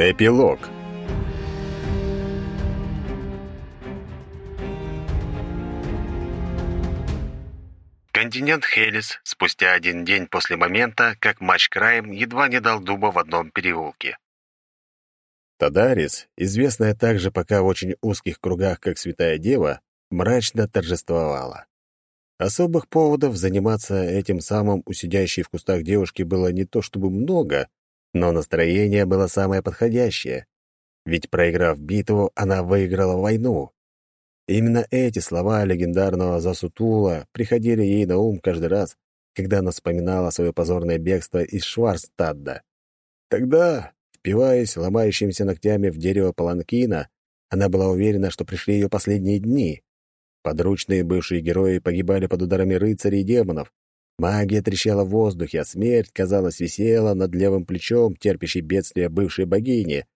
Эпилог Континент Хелис спустя один день после момента, как матч краем едва не дал дуба в одном переулке. Тадарис, известная также пока в очень узких кругах, как Святая Дева, мрачно торжествовала. Особых поводов заниматься этим самым у сидящей в кустах девушки было не то чтобы много, но настроение было самое подходящее. Ведь, проиграв битву, она выиграла войну. Именно эти слова легендарного Засутула приходили ей на ум каждый раз, когда она вспоминала свое позорное бегство из Шварстадда. Тогда, впиваясь ломающимися ногтями в дерево паланкина, она была уверена, что пришли ее последние дни. Подручные бывшие герои погибали под ударами рыцарей и демонов. Магия трещала в воздухе, а смерть, казалось, висела над левым плечом терпящей бедствия бывшей богини,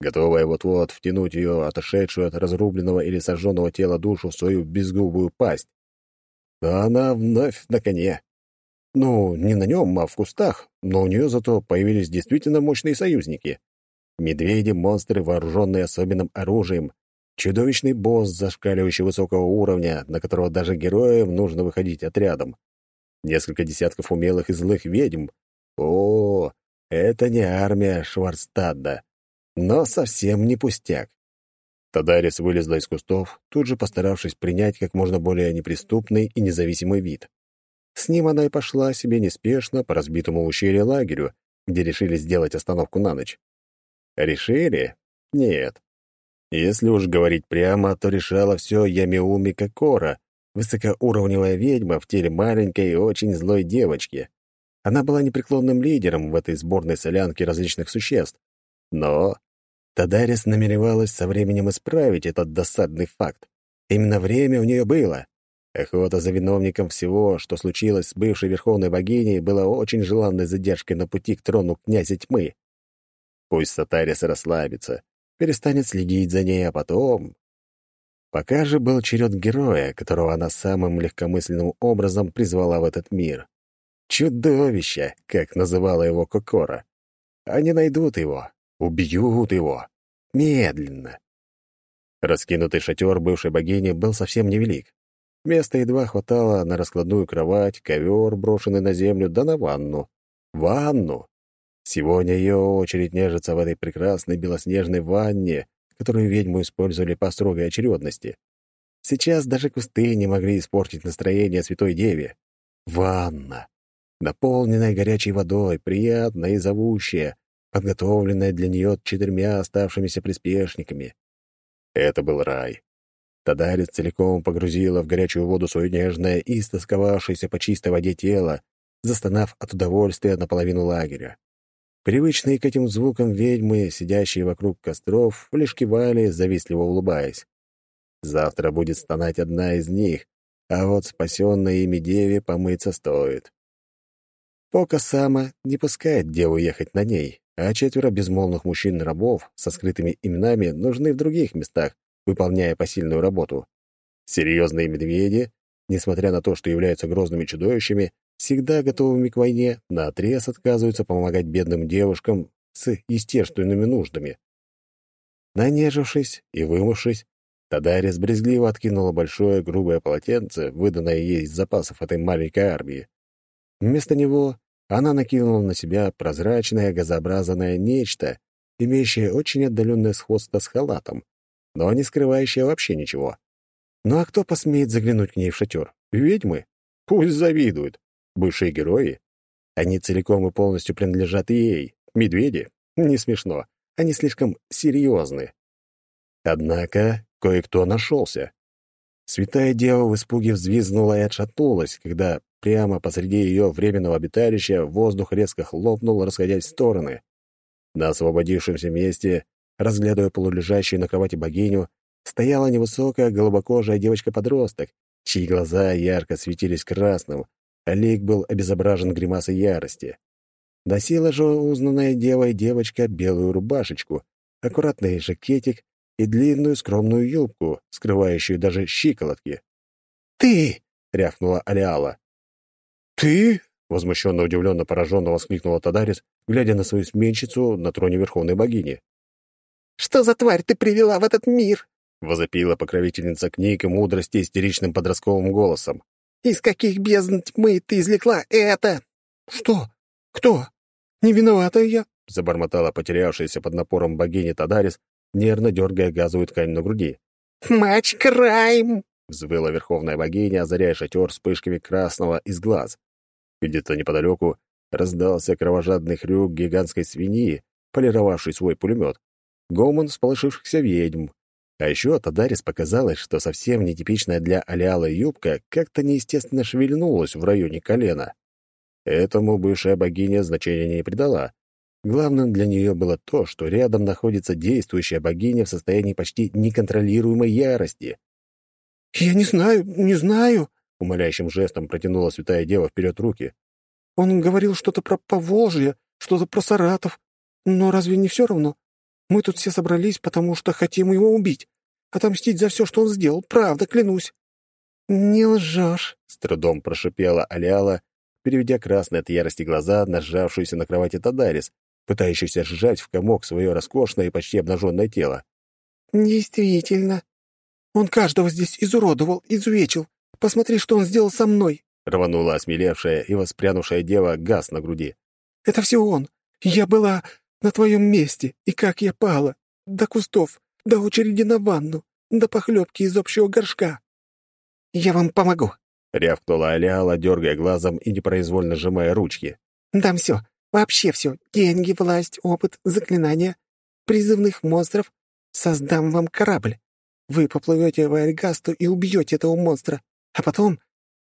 готовая вот-вот втянуть ее, отошедшую от разрубленного или сожженного тела душу в свою безгубую пасть. Но она вновь на коне. Ну, не на нем, а в кустах, но у нее зато появились действительно мощные союзники. Медведи — монстры, вооруженные особенным оружием, чудовищный босс, зашкаливающий высокого уровня, на которого даже героям нужно выходить отрядом. Несколько десятков умелых и злых ведьм. О, это не армия Шварстадда но совсем не пустяк. Тадарис вылезла из кустов, тут же постаравшись принять как можно более неприступный и независимый вид. С ним она и пошла себе неспешно по разбитому ущелью лагерю, где решили сделать остановку на ночь. Решили? Нет. Если уж говорить прямо, то решала все Ямиуми Кокора, высокоуровневая ведьма в теле маленькой и очень злой девочки. Она была непреклонным лидером в этой сборной солянке различных существ, но Тадарис намеревалась со временем исправить этот досадный факт. Именно время у нее было. Охота за виновником всего, что случилось с бывшей верховной богиней, была очень желанной задержкой на пути к трону князя тьмы. Пусть Сатарис расслабится, перестанет следить за ней, а потом... Пока же был черед героя, которого она самым легкомысленным образом призвала в этот мир. Чудовище, как называла его Кокора. Они найдут его, Убьют его. Медленно. Раскинутый шатер бывшей богини был совсем невелик. Места едва хватало на раскладную кровать, ковер, брошенный на землю, да на ванну. Ванну! Сегодня ее очередь нежится в этой прекрасной белоснежной ванне, которую ведьму использовали по строгой очередности. Сейчас даже кусты не могли испортить настроение Святой Деве. Ванна! Наполненная горячей водой, приятная и зовущая, подготовленная для нее четырьмя оставшимися приспешниками. Это был рай. Тадарец целиком погрузила в горячую воду свое нежное и истосковавшееся по чистой воде тело, застонав от удовольствия наполовину лагеря. Привычные к этим звукам ведьмы, сидящие вокруг костров, лишь кивали, завистливо улыбаясь. Завтра будет стонать одна из них, а вот спасенной ими деве помыться стоит. Пока Сама не пускает деву ехать на ней, а четверо безмолвных мужчин-рабов со скрытыми именами нужны в других местах, выполняя посильную работу. Серьезные медведи, несмотря на то, что являются грозными чудовищами, всегда готовыми к войне, наотрез отказываются помогать бедным девушкам с естественными нуждами. Нанежившись и вымывшись, Тадарис брезгливо откинула большое грубое полотенце, выданное ей из запасов этой маленькой армии. Вместо него она накинула на себя прозрачное газообразное нечто, имеющее очень отдаленное сходство с халатом, но не скрывающее вообще ничего. Ну а кто посмеет заглянуть к ней в шатер? Ведьмы? Пусть завидуют. Бывшие герои? Они целиком и полностью принадлежат ей. Медведи? Не смешно. Они слишком серьезны. Однако кое-кто нашелся. Святая дева в испуге взвизгнула и отшатнулась, когда Прямо посреди ее временного обиталища воздух резко хлопнул, расходясь в стороны. На освободившемся месте, разглядывая полулежащую на кровати богиню, стояла невысокая голубокожая девочка-подросток, чьи глаза ярко светились красным, лик был обезображен гримасой ярости. Носила же узнанная девой девочка белую рубашечку, аккуратный жакетик и длинную скромную юбку, скрывающую даже щиколотки. «Ты!» — рявкнула Алиала. «Ты?» — возмущенно, удивленно, пораженно воскликнула Тадарис, глядя на свою сменщицу на троне Верховной Богини. Что за тварь ты привела в этот мир?» — возопила покровительница книг и мудрости истеричным подростковым голосом. «Из каких бездн тьмы ты извлекла это?» «Что? Кто? Не виновата я?» — забормотала потерявшаяся под напором богини Тадарис, нервно дергая газовую ткань на груди. «Матч Крайм!» — взвыла верховная богиня, озаряя шатер вспышками красного из глаз. Где-то неподалеку раздался кровожадный хрюк гигантской свиньи, полировавшей свой пулемет. Гомон всполошившихся ведьм. А еще Тадарис показалось, что совсем нетипичная для Алиала юбка как-то неестественно шевельнулась в районе колена. Этому бывшая богиня значения не придала. Главным для нее было то, что рядом находится действующая богиня в состоянии почти неконтролируемой ярости. «Я не знаю, не знаю», — умоляющим жестом протянула святая дева вперед руки. «Он говорил что-то про Поволжье, что-то про Саратов. Но разве не все равно? Мы тут все собрались, потому что хотим его убить. Отомстить за все, что он сделал. Правда, клянусь». «Не лжешь», — с трудом прошипела Аляла, переведя красные от ярости глаза на сжавшуюся на кровати Тадарис, пытающийся сжать в комок свое роскошное и почти обнаженное тело. «Действительно. Он каждого здесь изуродовал, изувечил. Посмотри, что он сделал со мной!» Рванула осмелевшая и воспрянувшая дева газ на груди. «Это все он. Я была на твоем месте, и как я пала. До кустов, до очереди на ванну, до похлебки из общего горшка». «Я вам помогу», — рявкнула Аляла, дергая глазом и непроизвольно сжимая ручки. «Дам все, вообще все. Деньги, власть, опыт, заклинания, призывных монстров. Создам вам корабль. Вы поплывете в Альгасту и убьете этого монстра. А потом,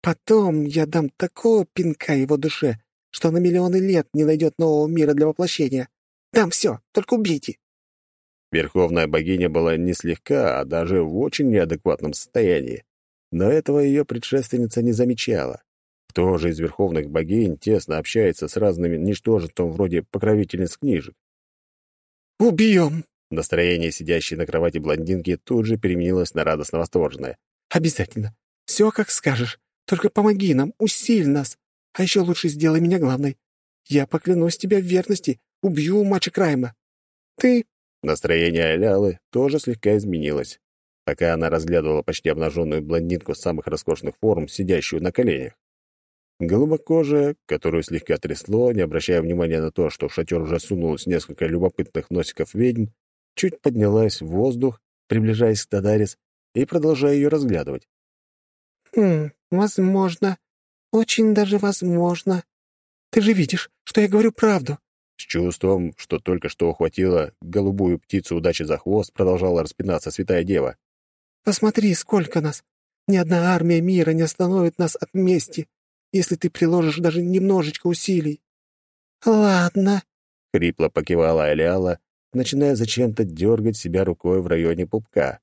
потом я дам такого пинка его душе, что на миллионы лет не найдет нового мира для воплощения. Дам все, только убейте». Верховная богиня была не слегка, а даже в очень неадекватном состоянии. Но этого ее предшественница не замечала. Кто же из верховных богинь тесно общается с разными ничтожеством вроде покровительниц книжек? «Убьем!» Настроение сидящей на кровати блондинки тут же переменилось на радостно-восторженное. «Обязательно. Все, как скажешь. Только помоги нам, усиль нас. А еще лучше сделай меня главной. Я поклянусь тебе в верности. Убью Мача Крайма. Ты...» Настроение Алялы тоже слегка изменилось пока она разглядывала почти обнаженную блондинку самых роскошных форм, сидящую на коленях. Голубокожая, которую слегка трясло, не обращая внимания на то, что в шатер уже сунулось несколько любопытных носиков ведьм, чуть поднялась в воздух, приближаясь к Тадарис и продолжая ее разглядывать. «Хм, возможно. Очень даже возможно. Ты же видишь, что я говорю правду». С чувством, что только что ухватила голубую птицу удачи за хвост, продолжала распинаться святая дева. Посмотри, сколько нас! Ни одна армия мира не остановит нас от мести, если ты приложишь даже немножечко усилий». «Ладно», — хрипло покивала Алиала, начиная зачем-то дергать себя рукой в районе пупка.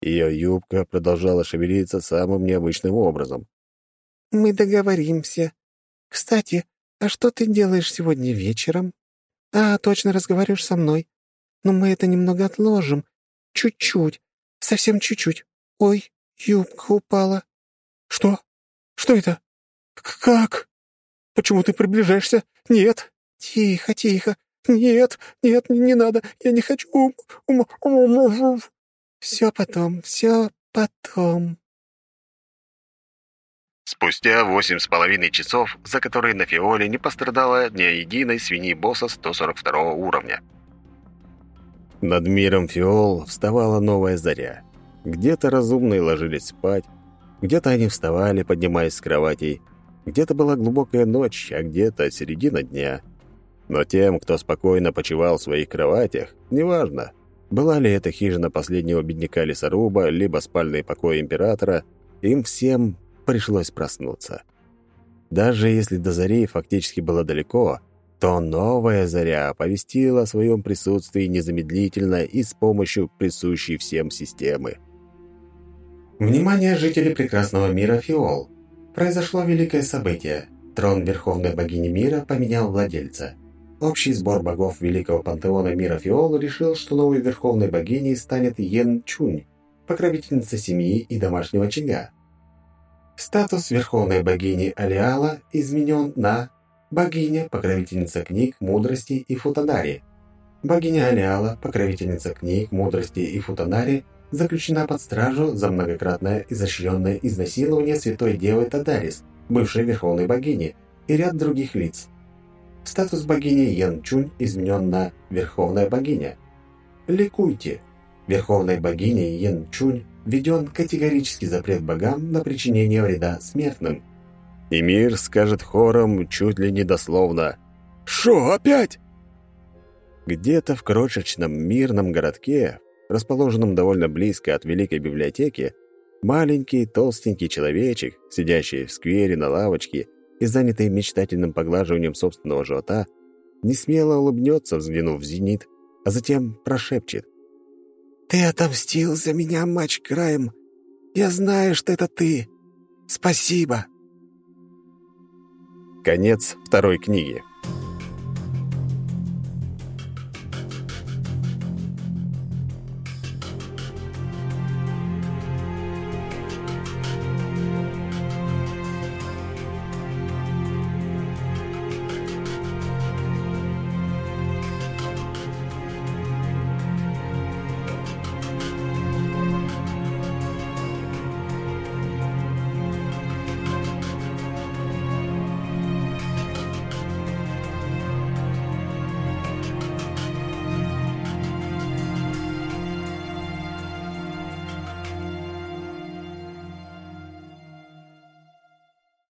Ее юбка продолжала шевелиться самым необычным образом. «Мы договоримся. Кстати, а что ты делаешь сегодня вечером?» «А, точно разговариваешь со мной. Но мы это немного отложим. Чуть-чуть, Совсем чуть-чуть. Ой, юбка упала. Что? Что это? Как? Почему ты приближаешься? Нет. Тихо, тихо. Нет, нет, не надо. Я не хочу. Все потом, все потом. Спустя восемь с половиной часов, за которые на Фиоле не пострадало ни единой свиньи босса 142 уровня. Над миром Фиол вставала новая заря. Где-то разумные ложились спать, где-то они вставали, поднимаясь с кроватей, где-то была глубокая ночь, а где-то середина дня. Но тем, кто спокойно почивал в своих кроватях, неважно, была ли это хижина последнего бедняка-лесоруба, либо спальный покой императора, им всем пришлось проснуться. Даже если до зари фактически было далеко — то новая заря оповестила о своем присутствии незамедлительно и с помощью присущей всем системы. Внимание, жители прекрасного мира Фиол! Произошло великое событие. Трон Верховной Богини Мира поменял владельца. Общий сбор богов Великого Пантеона Мира Фиол решил, что новой Верховной Богиней станет Йен Чунь, покровительница семьи и домашнего очага. Статус Верховной Богини Алиала изменен на богиня, покровительница книг, мудрости и футанари. Богиня Алиала, покровительница книг, мудрости и футонари, заключена под стражу за многократное изощренное изнасилование святой девы Тадарис, бывшей верховной богини, и ряд других лиц. Статус богини Ян Чунь изменен на «Верховная богиня». Ликуйте! Верховной богиней Ян Чунь введен категорический запрет богам на причинение вреда смертным. И мир скажет хором чуть ли не дословно «Шо, опять?» Где-то в крошечном мирном городке, расположенном довольно близко от Великой библиотеки, маленький толстенький человечек, сидящий в сквере на лавочке и занятый мечтательным поглаживанием собственного живота, не смело улыбнется, взглянув в зенит, а затем прошепчет. «Ты отомстил за меня, матч краем. Я знаю, что это ты. Спасибо!» Конец второй книги.